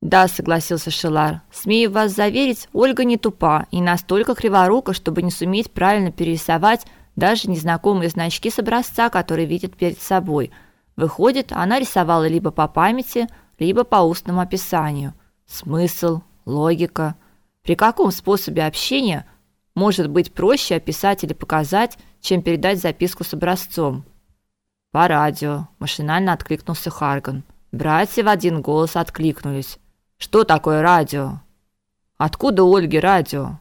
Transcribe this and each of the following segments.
Да, согласился Шелар. Смею вас заверить, Ольга не тупа и настолько криворука, чтобы не суметь правильно перерисовать даже незнакомые значки с образца, который видит перед собой. Выходит, она рисовала либо по памяти, либо по устному описанию. Смысл, логика. При каком способе общения может быть проще описать или показать, чем передать записку с образцом? По радио, машинально откликнулся Харган. Братья в один голос откликнулись. Что такое радио? Откуда у Ольги радио?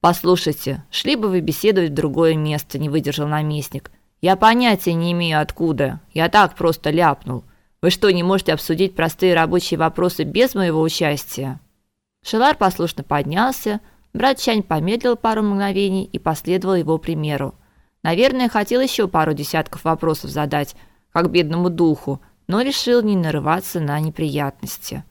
Послушайте, шли бы вы беседовать в другое место, не выдержал наместник. Я понятия не имею откуда. Я так просто ляпнул. Вы что, не можете обсудить простые рабочие вопросы без моего участия? Шелар послушно поднялся, брат Чань помедлил пару мгновений и последовал его примеру. Наверное, хотел еще пару десятков вопросов задать, как бедному духу, но решил не нарываться на неприятности.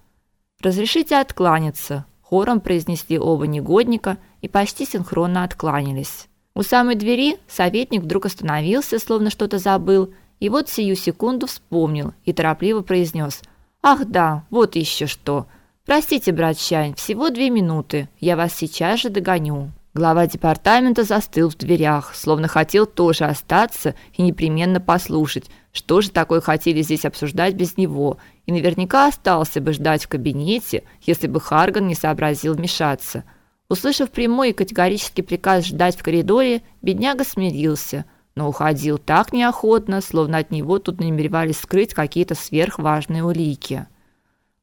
Разрешите откланяться, хором произнесли оба негодника и почти синхронно откланялись. У самой двери советник вдруг остановился, словно что-то забыл, и вот сию секунду вспомнил и торопливо произнес: "Ах да, вот еще что. Простите, брат Чань, всего две минуты. Я вас сейчас же догоню". Глава департамента застыл в дверях, словно хотел тоже остаться и непременно послушать, что же такое хотели здесь обсуждать без него, и наверняка остался бы ждать в кабинете, если бы Харган не сообразил вмешаться. Услышав прямой и категорический приказ ждать в коридоре, бедняга смирился, но уходил так неохотно, словно от него тут намеревались скрыть какие-то сверхважные улики.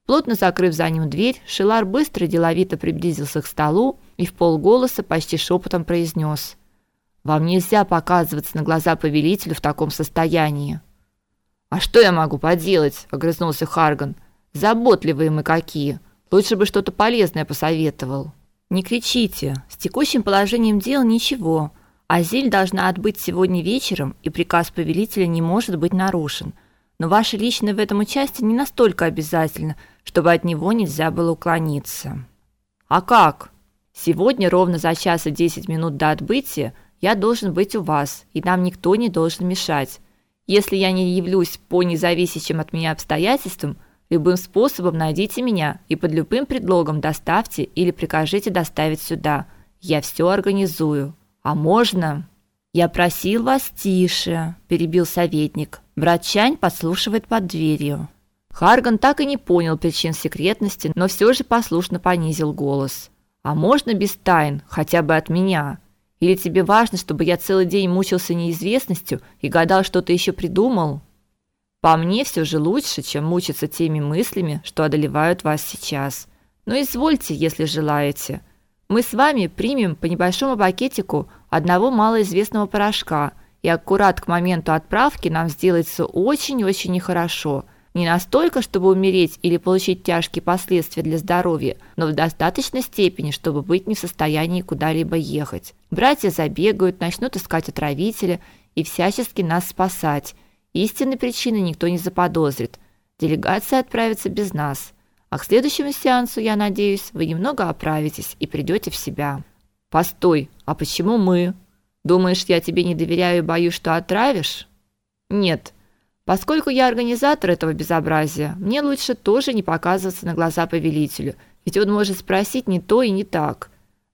Плотно закрыв за ним дверь, Шилар быстро и деловито приблизился к столу и в полголоса почти шепотом произнес: "Вам нельзя показываться на глаза повелителю в таком состоянии". "А что я могу поделать?" огрызнулся Харган. "Заботливые мы какие. Лучше бы что-то полезное посоветовал". "Не кричите. С текущим положением дел ничего. Азиль должна отбыть сегодня вечером, и приказ повелителя не может быть нарушен. Но ваше личное в этом участие не настолько обязательно, чтобы от него нельзя было уклониться. А как? Сегодня ровно за час и 10 минут до отбытия я должен быть у вас, и нам никто не должен мешать. Если я не явлюсь по независящим от меня обстоятельствам, любым способом найдите меня и под любым предлогом доставьте или прикажите доставить сюда. Я все организую. А можно? Я просил вас тише, перебил советник. Брат Чань подслушивает под дверью. Харган так и не понял причин секретности, но все же послушно понизил голос. А можно без тайн, хотя бы от меня? Или тебе важно, чтобы я целый день мучился неизвестностью и гадал, что ты еще придумал? По мне все же лучше, чем мучиться теми мыслями, что одолевают вас сейчас. Но извольте, если желаете. Мы с вами примем по небольшому пакетику одного малоизвестного порошка, и аккурат к моменту отправки нам сделается очень-очень нехорошо. Не настолько, чтобы умереть или получить тяжкие последствия для здоровья, но в достаточной степени, чтобы быть не в состоянии куда-либо ехать. Братья забегают, начнут искать отравителя и всячески нас спасать. Истинной причины никто не заподозрит. Делегация отправится без нас. А к следующему сеансу, я надеюсь, вы немного оправитесь и придете в себя. Постой, а почему мы? Думаешь, я тебе не доверяю и боюсь, что отравишь? Нет. Поскольку я организатор этого безобразия, мне лучше тоже не показываться на глаза повелителю, ведь он может спросить не то и не так.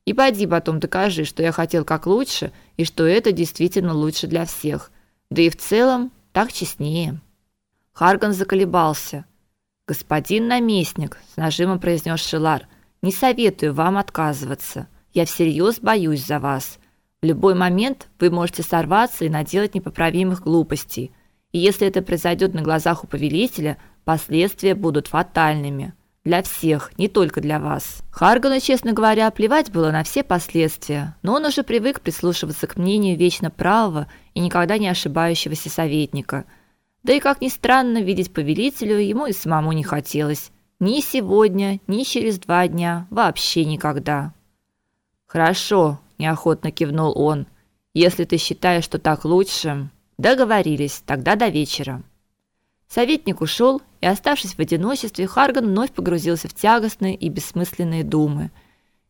И пойди потом докажи, что я хотел как лучше и что это действительно лучше для всех. Да и в целом так честнее. Харган заколебался. Господин наместник, с нажимом произнес Шилар, не советую вам отказываться. Я всерьез боюсь за вас. В любой момент вы можете сорваться и наделать непоправимых глупостей. И если это произойдет на глазах у повелителя, последствия будут фатальными для всех, не только для вас. Харгану, честно говоря, плевать было на все последствия, но он уже привык прислушиваться к мнению вечно правого и никогда не ошибающегося советника. Да и как ни странно, видеть повелителю ему и самому не хотелось. Ни сегодня, ни через два дня, вообще никогда. Хорошо, неохотно кивнул он. Если ты считаешь, что так лучше, Договорились, тогда до вечера. Советник ушел, и оставшись в одиночестве, Харган вновь погрузился в тягостные и бессмысленные думы.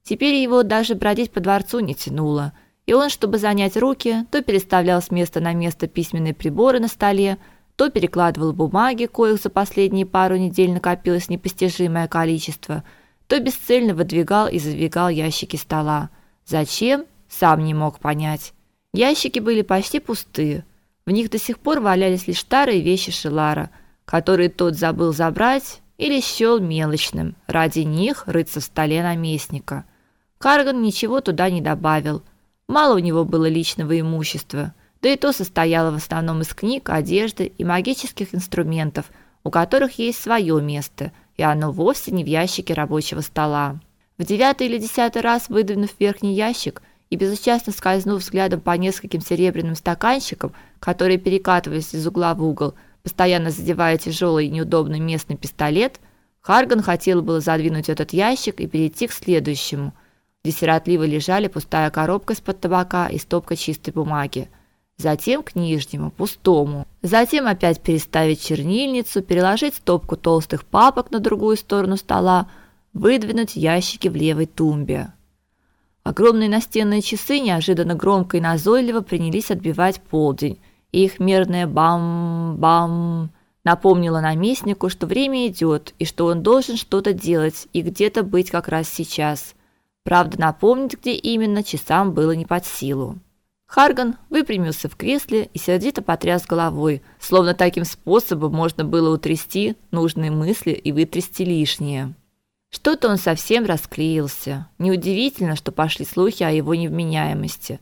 Теперь его даже бродить по дворцу не тянуло, и он, чтобы занять руки, то переставлял с места на место письменные приборы на столе, то перекладывал бумаги, коих за последние пару недель накопилось непостижимое количество, то бесцельно выдвигал и задвигал ящики стола. Зачем? Сам не мог понять. Ящики были почти пустые. В них до сих пор валялись лишь старые вещи Шилара, которые тот забыл забрать или счел мелочным ради них рыться в столе наместника. Карган ничего туда не добавил. Мало у него было личного имущества, да и то состояло в основном из книг, одежды и магических инструментов, у которых есть свое место, и оно вовсе не в ящике рабочего стола. В девятый или десятый раз выдвинув верхний ящик и безучастно скользнув взглядом по нескольким серебряным стаканчикам, которые перекатывались из угла в угол, постоянно задевая тяжелый и неудобный местный пистолет, Харган хотел было задвинуть этот ящик и перейти к следующему, где сиротливо лежали пустая коробка из-под табака и стопка чистой бумаги затем к нижнему, пустому. Затем опять переставить чернильницу, переложить стопку толстых папок на другую сторону стола, выдвинуть ящики в левой тумбе. Огромные настенные часы неожиданно громко и назойливо принялись отбивать полдень, и их мерное бам-бам напомнило наместнику, что время идет и что он должен что-то делать и где-то быть как раз сейчас. Правда, напомнить, где именно, часам было не под силу. Харган выпрямился в кресле и сердито потряс головой, словно таким способом можно было утрясти нужные мысли и вытрясти лишнее. Что-то он совсем расклеился. Неудивительно, что пошли слухи о его невменяемости.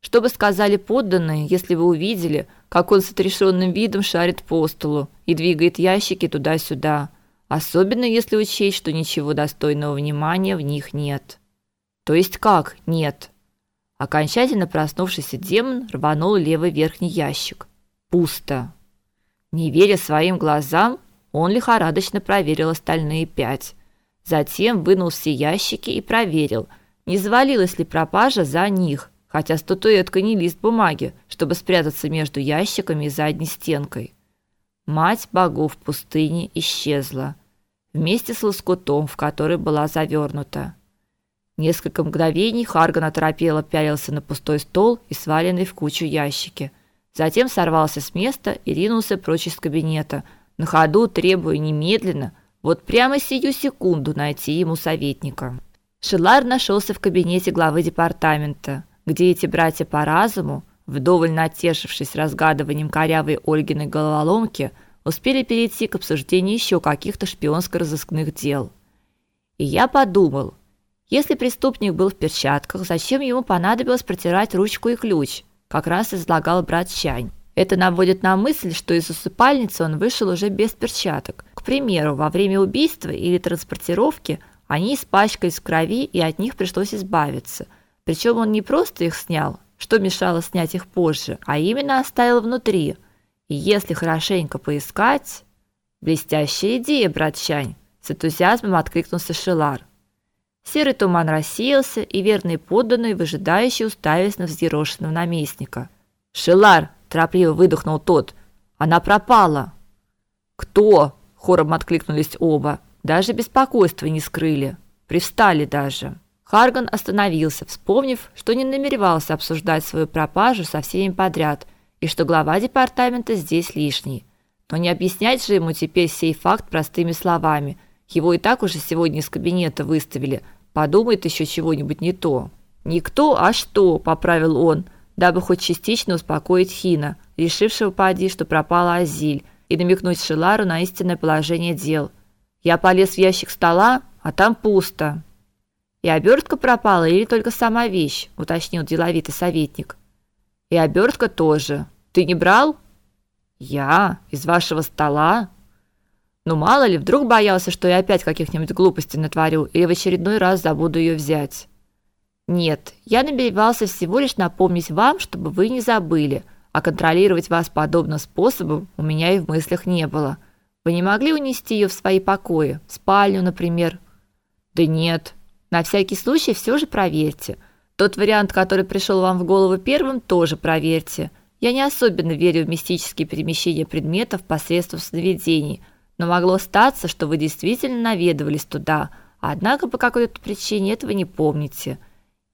Что бы сказали подданные, если бы увидели, как он с отрешенным видом шарит по столу и двигает ящики туда-сюда, особенно если учесть, что ничего достойного внимания в них нет. То есть как? Нет. Окончательно проснувшийся демон рванул левый верхний ящик. Пусто. Не веря своим глазам, он лихорадочно проверил остальные пять. Затем вынул все ящики и проверил, не завалилась ли пропажа за них, хотя статуэтка не лист бумаги, чтобы спрятаться между ящиками и задней стенкой. Мать богов пустыни исчезла вместе с лоскутом, в который была завернута. Несколько мгновений Харган оторопело пялился на пустой стол и сваленные в кучу ящики. Затем сорвался с места и ринулся прочь из кабинета, на ходу требуя немедленно, вот прямо сию секунду найти ему советника. Шелар нашелся в кабинете главы департамента, где эти братья по разуму, вдоволь натешившись разгадыванием корявой Ольгиной головоломки, успели перейти к обсуждению еще каких-то шпионско-розыскных дел. И я подумал, если преступник был в перчатках, зачем ему понадобилось протирать ручку и ключ? Как раз излагал брат Чань. Это наводит на мысль, что из усыпальницы он вышел уже без перчаток. Примеру, во время убийства или транспортировки они испачкались в крови, и от них пришлось избавиться. Причем он не просто их снял, что мешало снять их позже, а именно оставил внутри. И если хорошенько поискать, блестящая идея, брат Чань, с энтузиазмом откликнулся Шилар. Серый туман рассеялся, и верные подданные выжидающе уставились на взъерошенного наместника. "Шелар!" торопливо выдохнул тот. "Она пропала". "Кто?" Хором откликнулись оба. Даже беспокойства не скрыли, привстали даже. Харган остановился, вспомнив, что не намеревался обсуждать свою пропажу со всеми подряд и что глава департамента здесь лишний. Но не объяснять же ему теперь сей факт простыми словами. Его и так уже сегодня из кабинета выставили, Подумает еще чего-нибудь не то. Никто, а что, поправил он, дабы хоть частично успокоить Хина, решившего поди, что пропала Азиль, и намекнуть Шилару на истинное положение дел. Я полез в ящик стола, а там пусто. И обертка пропала или только сама вещь, уточнил деловитый советник. И обертка тоже. Ты не брал? Я из вашего стола? Ну мало ли, вдруг боялся, что я опять каких-нибудь глупостей натворю или в очередной раз забуду ее взять. Нет, я намеревался всего лишь напомнить вам, чтобы вы не забыли, а контролировать вас подобным способом у меня и в мыслях не было. Вы не могли унести ее в свои покои, в спальню, например? Да нет. На всякий случай все же проверьте. Тот вариант, который пришел вам в голову первым, тоже проверьте. Я не особенно верю в мистические перемещения предметов посредством сновидений – но могло статься, что вы действительно наведывались туда, однако по какой-то причине этого не помните.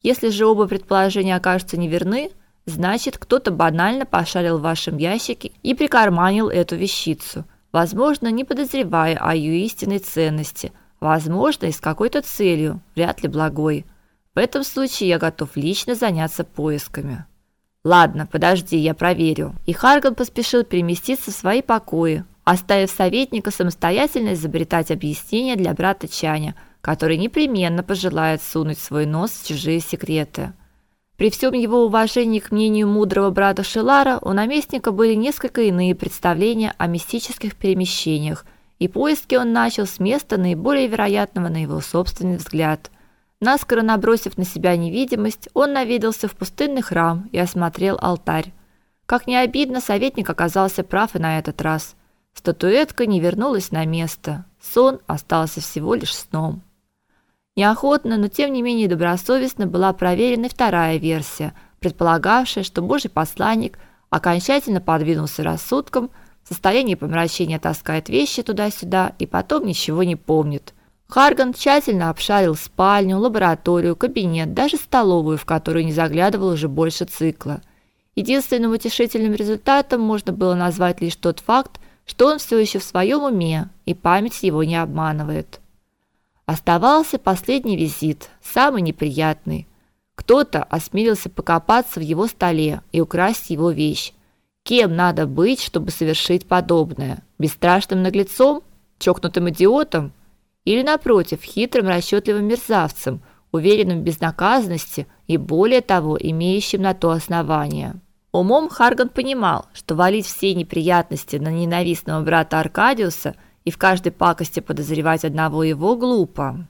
Если же оба предположения окажутся неверны, Значит, кто-то банально пошарил в вашем ящике и прикарманил эту вещицу, возможно, не подозревая о ее истинной ценности, возможно, и с какой-то целью, вряд ли благой. В этом случае я готов лично заняться поисками. Ладно, подожди, я проверю. И Харган поспешил переместиться в свои покои, оставив советника самостоятельно изобретать объяснение для брата Чаня, который непременно пожелает сунуть свой нос в чужие секреты. При всем его уважении к мнению мудрого брата Шелара, у наместника были несколько иные представления о мистических перемещениях, и поиски он начал с места наиболее вероятного на его собственный взгляд. Наскоро набросив на себя невидимость, он наведался в пустынный храм и осмотрел алтарь. Как ни обидно, советник оказался прав и на этот раз. Статуэтка не вернулась на место. Сон остался всего лишь сном. Неохотно, но тем не менее добросовестно была проверена вторая версия, предполагавшая, что Божий посланник окончательно подвинулся рассудком, в состоянии помрачения таскает вещи туда-сюда и потом ничего не помнит. Харган тщательно обшарил спальню, лабораторию, кабинет, даже столовую, в которую не заглядывал уже больше цикла. Единственным утешительным результатом можно было назвать лишь тот факт, что он все еще в своем уме, и память его не обманывает. Оставался последний визит, самый неприятный. Кто-то осмелился покопаться в его столе и украсть его вещь. Кем надо быть, чтобы совершить подобное? Бесстрашным наглецом, чокнутым идиотом или напротив, хитрым расчетливым мерзавцем, уверенным в безнаказанности и более того, имеющим на то основания? Умом Харган понимал, что валить все неприятности на ненавистного брата Аркадиуса – и в каждой пакости подозревать одного его глупо.